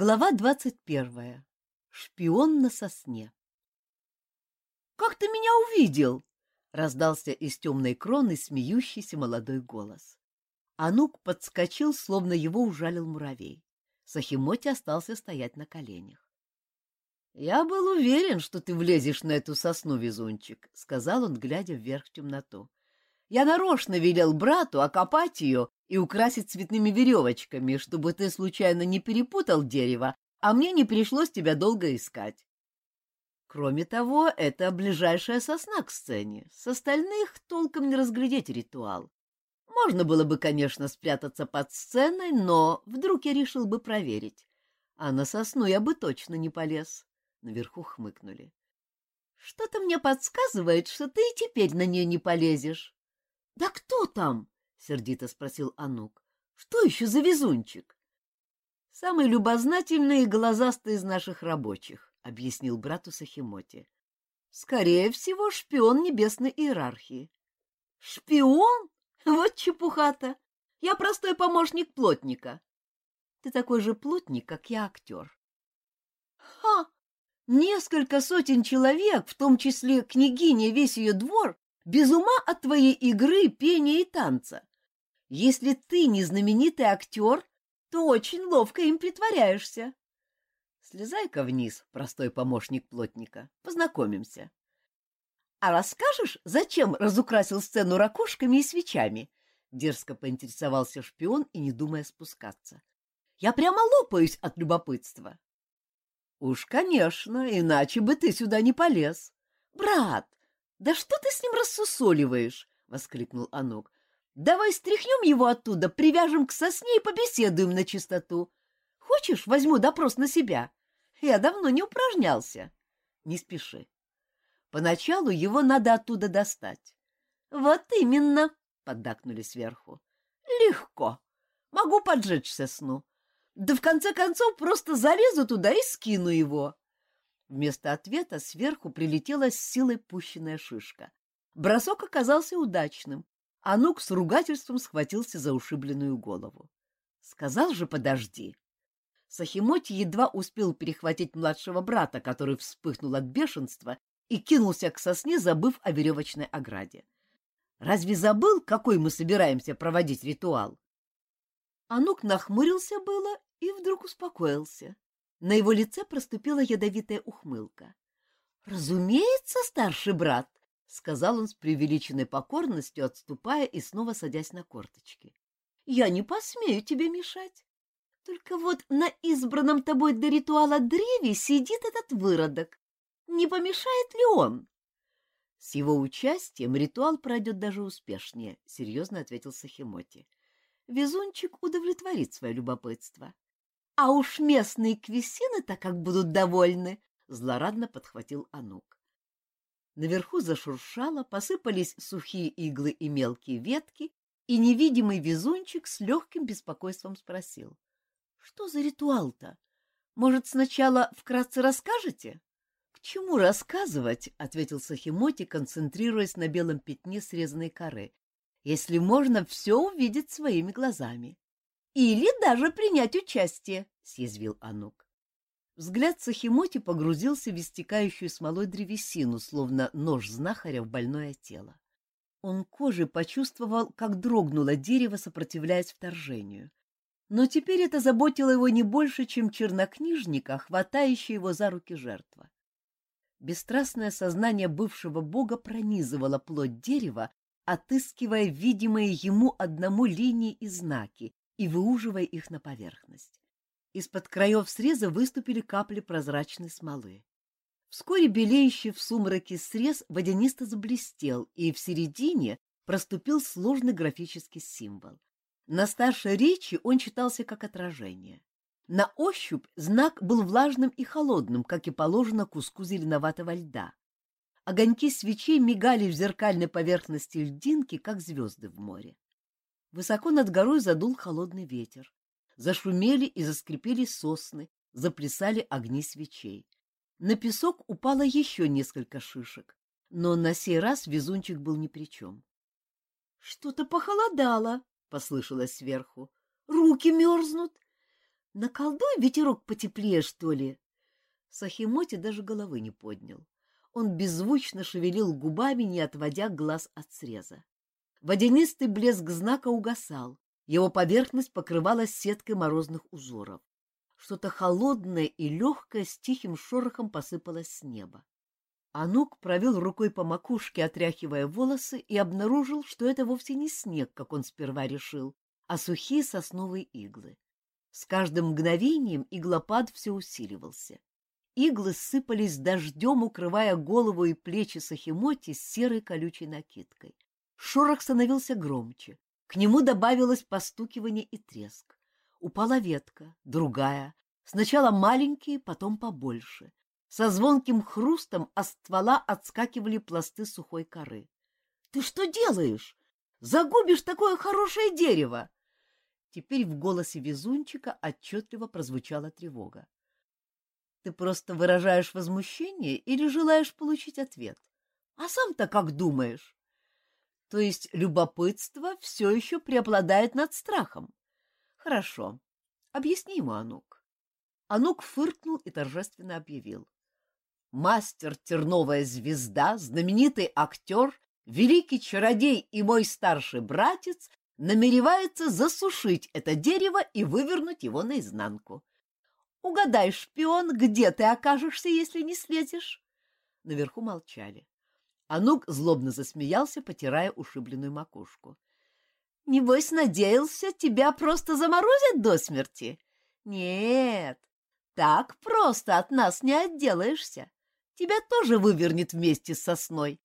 Глава двадцать первая. Шпион на сосне. «Как ты меня увидел?» — раздался из темной кроны смеющийся молодой голос. Анук подскочил, словно его ужалил муравей. Сахимоти остался стоять на коленях. «Я был уверен, что ты влезешь на эту сосну, везунчик», — сказал он, глядя вверх в темноту. «Я нарочно велел брату окопать ее и украсить цветными веревочками, чтобы ты случайно не перепутал дерево, а мне не пришлось тебя долго искать. Кроме того, это ближайшая сосна к сцене. С остальных толком не разглядеть ритуал. Можно было бы, конечно, спрятаться под сценой, но вдруг я решил бы проверить. А на сосну я бы точно не полез. Наверху хмыкнули. Что-то мне подсказывает, что ты и теперь на нее не полезешь. — Да кто там? — сердито спросил Анук. — Что еще за везунчик? — Самый любознательный и глазастый из наших рабочих, — объяснил брату Сахимоти. — Скорее всего, шпион небесной иерархии. — Шпион? Вот чепуха-то! Я простой помощник плотника. Ты такой же плотник, как я актер. — Ха! Несколько сотен человек, в том числе княгиня, весь ее двор, без ума от твоей игры, пения и танца. Если ты не знаменитый актер, то очень ловко им притворяешься. Слезай-ка вниз, простой помощник плотника, познакомимся. А расскажешь, зачем разукрасил сцену ракушками и свечами? Дерзко поинтересовался шпион и не думая спускаться. Я прямо лопаюсь от любопытства. Уж, конечно, иначе бы ты сюда не полез. Брат, да что ты с ним рассусоливаешь? воскликнул Анук. Давай стряхнем его оттуда, привяжем к сосне и побеседуем на чистоту. Хочешь, возьму допрос на себя? Я давно не упражнялся. Не спеши. Поначалу его надо оттуда достать. Вот именно, поддакнули сверху. Легко. Могу поджечь сосну. Да в конце концов просто залезу туда и скину его. Вместо ответа сверху прилетела с силой пущенная шишка. Бросок оказался удачным. Анук с ругательством схватился за ушибленную голову. Сказал же подожди. Сахимоти едва успел перехватить младшего брата, который вспыхнул от бешенства и кинулся к сосне, забыв о веревочной ограде. Разве забыл, какой мы собираемся проводить ритуал? Анук нахмурился было и вдруг успокоился. На его лице проступила ядовитая ухмылка. — Разумеется, старший брат, — сказал он с преувеличенной покорностью, отступая и снова садясь на корточки. — Я не посмею тебе мешать. Только вот на избранном тобой до ритуала древе сидит этот выродок. Не помешает ли он? — С его участием ритуал пройдет даже успешнее, — серьезно ответил Сахимоти. Везунчик удовлетворит свое любопытство. А уж местные квесины-то как будут довольны, — злорадно подхватил Анук. Наверху зашуршало, посыпались сухие иглы и мелкие ветки, и невидимый везунчик с легким беспокойством спросил. — Что за ритуал-то? Может, сначала вкратце расскажете? — К чему рассказывать? — ответил Сахимоти, концентрируясь на белом пятне срезанной коры. — Если можно все увидеть своими глазами. Или даже принять участие, — съязвил Анук. Взгляд Сахимоти погрузился в истекающую смолой древесину, словно нож знахаря в больное тело. Он кожей почувствовал, как дрогнуло дерево, сопротивляясь вторжению. Но теперь это заботило его не больше, чем чернокнижника, хватающая его за руки жертва. Бесстрастное сознание бывшего бога пронизывало плоть дерева, отыскивая видимые ему одному линии и знаки, и выуживая их на поверхность. Из-под краев среза выступили капли прозрачной смолы. Вскоре белеющий в сумраке срез водянисто заблестел, и в середине проступил сложный графический символ. На старшей речи он читался как отражение. На ощупь знак был влажным и холодным, как и положено куску зеленоватого льда. Огоньки свечей мигали в зеркальной поверхности льдинки, как звезды в море. Высоко над горой задул холодный ветер. Зашумели и заскрипели сосны, заплясали огни свечей. На песок упало еще несколько шишек, но на сей раз везунчик был ни при чем. — Что-то похолодало, — послышалось сверху. — Руки мерзнут. Наколдуй ветерок потеплее, что ли? Сахимоти даже головы не поднял. Он беззвучно шевелил губами, не отводя глаз от среза. Водянистый блеск знака угасал. Его поверхность покрывалась сеткой морозных узоров. Что-то холодное и легкое с тихим шорохом посыпалось с неба. Анук провел рукой по макушке, отряхивая волосы, и обнаружил, что это вовсе не снег, как он сперва решил, а сухие сосновые иглы. С каждым мгновением иглопад все усиливался. Иглы сыпались дождем, укрывая голову и плечи Сахимоти серой колючей накидкой. Шорох становился громче. К нему добавилось постукивание и треск. Упала ветка, другая, сначала маленькие, потом побольше. Со звонким хрустом от ствола отскакивали пласты сухой коры. — Ты что делаешь? Загубишь такое хорошее дерево! Теперь в голосе везунчика отчетливо прозвучала тревога. — Ты просто выражаешь возмущение или желаешь получить ответ? А сам-то как думаешь? То есть любопытство все еще преобладает над страхом. Хорошо. Объясни ему, Анук. Анук фыркнул и торжественно объявил. Мастер Терновая звезда, знаменитый актер, великий чародей и мой старший братец намеревается засушить это дерево и вывернуть его наизнанку. Угадай, шпион, где ты окажешься, если не слезешь? Наверху молчали. Анук злобно засмеялся, потирая ушибленную макушку. — Небось, надеялся, тебя просто заморозят до смерти? Нет, так просто от нас не отделаешься. Тебя тоже вывернет вместе с сосной.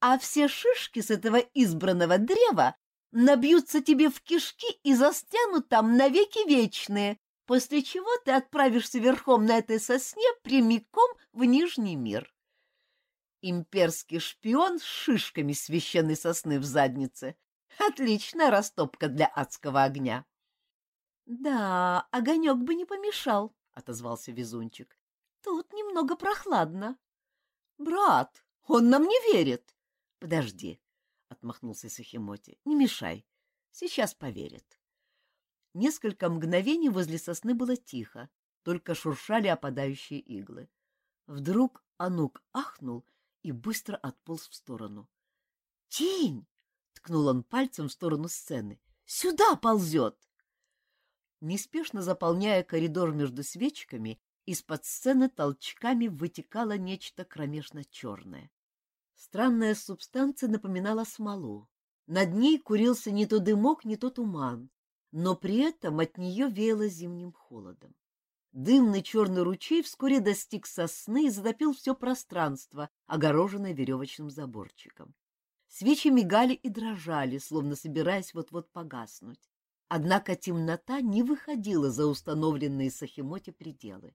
А все шишки с этого избранного древа набьются тебе в кишки и застрянут там навеки вечные, после чего ты отправишься верхом на этой сосне прямиком в Нижний мир имперский шпион с шишками священной сосны в заднице. Отличная растопка для адского огня. — Да, огонек бы не помешал, — отозвался везунчик. — Тут немного прохладно. — Брат, он нам не верит. — Подожди, — отмахнулся Сахимоти, — не мешай. Сейчас поверит. Несколько мгновений возле сосны было тихо, только шуршали опадающие иглы. Вдруг Анук ахнул и быстро отполз в сторону. «Тень!» — ткнул он пальцем в сторону сцены. «Сюда ползет!» Неспешно заполняя коридор между свечками, из-под сцены толчками вытекало нечто кромешно-черное. Странная субстанция напоминала смолу. Над ней курился не то дымок, не то туман, но при этом от нее веяло зимним холодом. Дымный черный ручей вскоре достиг сосны и затопил все пространство, огороженное веревочным заборчиком. Свечи мигали и дрожали, словно собираясь вот-вот погаснуть. Однако темнота не выходила за установленные Сахимоте пределы.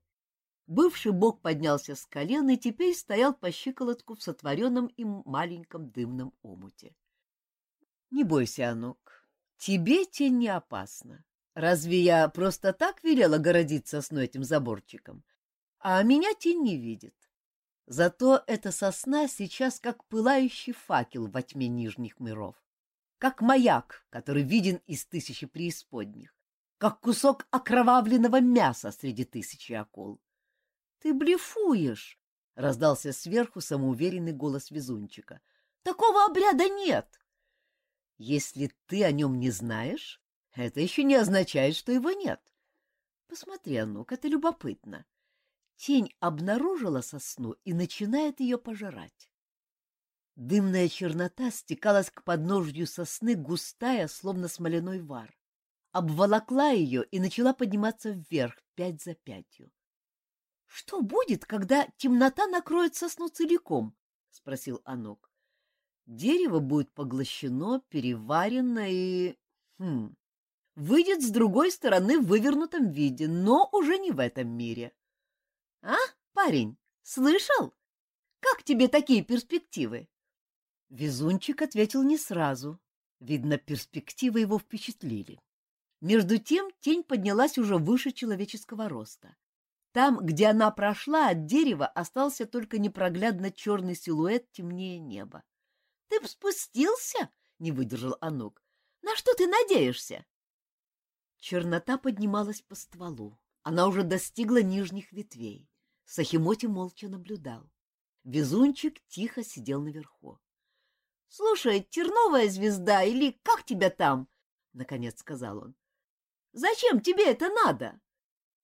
Бывший бог поднялся с колен и теперь стоял по щиколотку в сотворенном им маленьком дымном омуте. — Не бойся, Анук, тебе тень не опасна. Разве я просто так велела городить сосной этим заборчиком? А меня тень не видит. Зато эта сосна сейчас как пылающий факел во тьме нижних миров, как маяк, который виден из тысячи преисподних, как кусок окровавленного мяса среди тысячи акул. — Ты блефуешь! — раздался сверху самоуверенный голос везунчика. — Такого обряда нет! — Если ты о нем не знаешь, это еще не означает, что его нет. Посмотри, Анук, это любопытно. Тень обнаружила сосну и начинает ее пожирать. Дымная чернота стекалась к подножью сосны, густая, словно смоляной вар. Обволокла ее и начала подниматься вверх, пять за пятью. — Что будет, когда темнота накроет сосну целиком? — спросил Анок. — Дерево будет поглощено, переварено и... Хм, выйдет с другой стороны в вывернутом виде, но уже не в этом мире. — А, парень, слышал? Как тебе такие перспективы? Везунчик ответил не сразу. Видно, перспективы его впечатлили. Между тем тень поднялась уже выше человеческого роста. Там, где она прошла, от дерева остался только непроглядно черный силуэт темнее неба. — Ты б спустился? — не выдержал Анук. — На что ты надеешься? Чернота поднималась по стволу. Она уже достигла нижних ветвей. Сахимоти молча наблюдал. Везунчик тихо сидел наверху. — Слушай, терновая звезда или как тебя там? — наконец сказал он. — Зачем тебе это надо?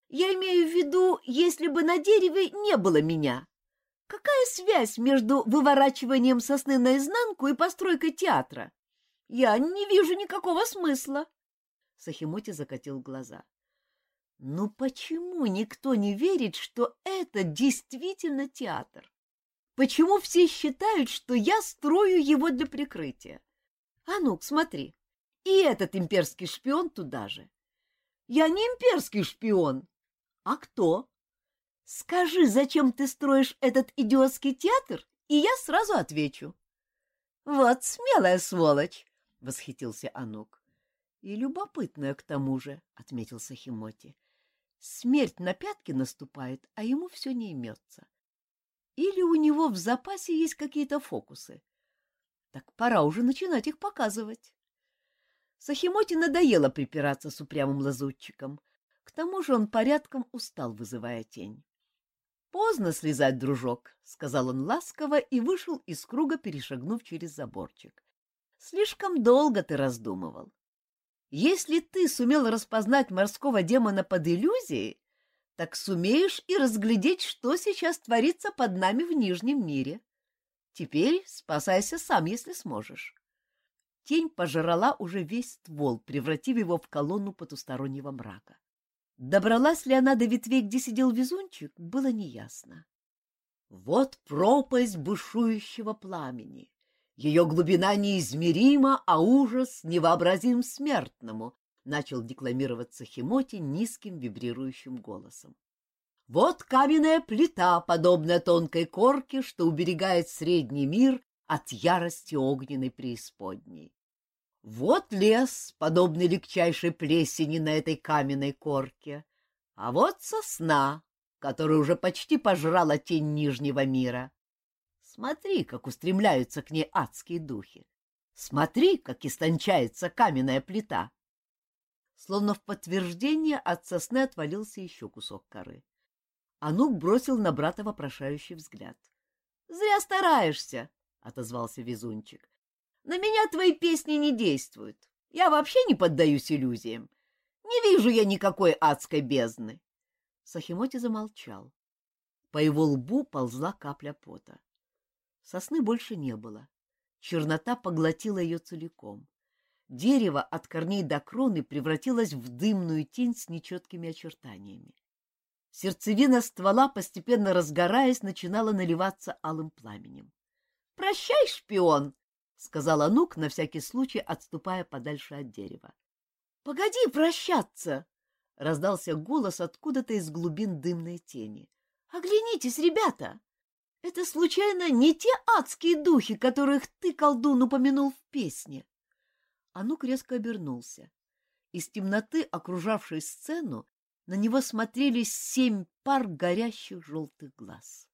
Я имею в виду, если бы на дереве не было меня. Какая связь между выворачиванием сосны наизнанку и постройкой театра? Я не вижу никакого смысла. Сахимоти закатил глаза. Ну почему никто не верит, что это действительно театр? Почему все считают, что я строю его для прикрытия? А ну, смотри, и этот имперский шпион туда же. Я не имперский шпион. А кто? Скажи, зачем ты строишь этот идиотский театр, и я сразу отвечу. Вот смелая сволочь, восхитился Анук. И любопытная к тому же, отметился Химоти. Смерть на пятки наступает, а ему все не имется. Или у него в запасе есть какие-то фокусы. Так пора уже начинать их показывать. Сахимоти надоело припираться с упрямым лазутчиком. К тому же он порядком устал, вызывая тень. Поздно слезать, дружок, сказал он ласково и вышел из круга, перешагнув через заборчик. Слишком долго ты раздумывал. Если ты сумел распознать морского демона под иллюзией, так сумеешь и разглядеть, что сейчас творится под нами в Нижнем мире. Теперь спасайся сам, если сможешь. Тень пожрала уже весь ствол, превратив его в колонну потустороннего мрака. Добралась ли она до ветвей, где сидел везунчик, было неясно. Вот пропасть бушующего пламени. Ее глубина неизмерима, а ужас невообразим смертному, — начал декламироваться Химоти низким вибрирующим голосом. Вот каменная плита, подобная тонкой корке, что уберегает средний мир от ярости огненной преисподней. Вот лес, подобный легчайшей плесени на этой каменной корке, а вот сосна, которая уже почти пожрала тень Нижнего мира. Смотри, как устремляются к ней адские духи. Смотри, как истончается каменная плита. Словно в подтверждение от сосны отвалился еще кусок коры. Анук бросил на брата вопрошающий взгляд. — Зря стараешься, — отозвался везунчик. На меня твои песни не действуют. Я вообще не поддаюсь иллюзиям. Не вижу я никакой адской бездны. Сахимоти замолчал. По его лбу ползла капля пота. Сосны больше не было. Чернота поглотила ее целиком. Дерево от корней до кроны превратилось в дымную тень с нечеткими очертаниями. Сердцевина ствола, постепенно разгораясь, начинала наливаться алым пламенем. — Прощай, шпион! — сказал Анук, на всякий случай отступая подальше от дерева. — Погоди прощаться! — раздался голос откуда-то из глубин дымной тени. — Оглянитесь, ребята! Это, случайно, не те адские духи, которых ты, колдун, упомянул в песне? Анук резко обернулся. Из темноты, окружавшей сцену, на него смотрели семь пар горящих желтых глаз.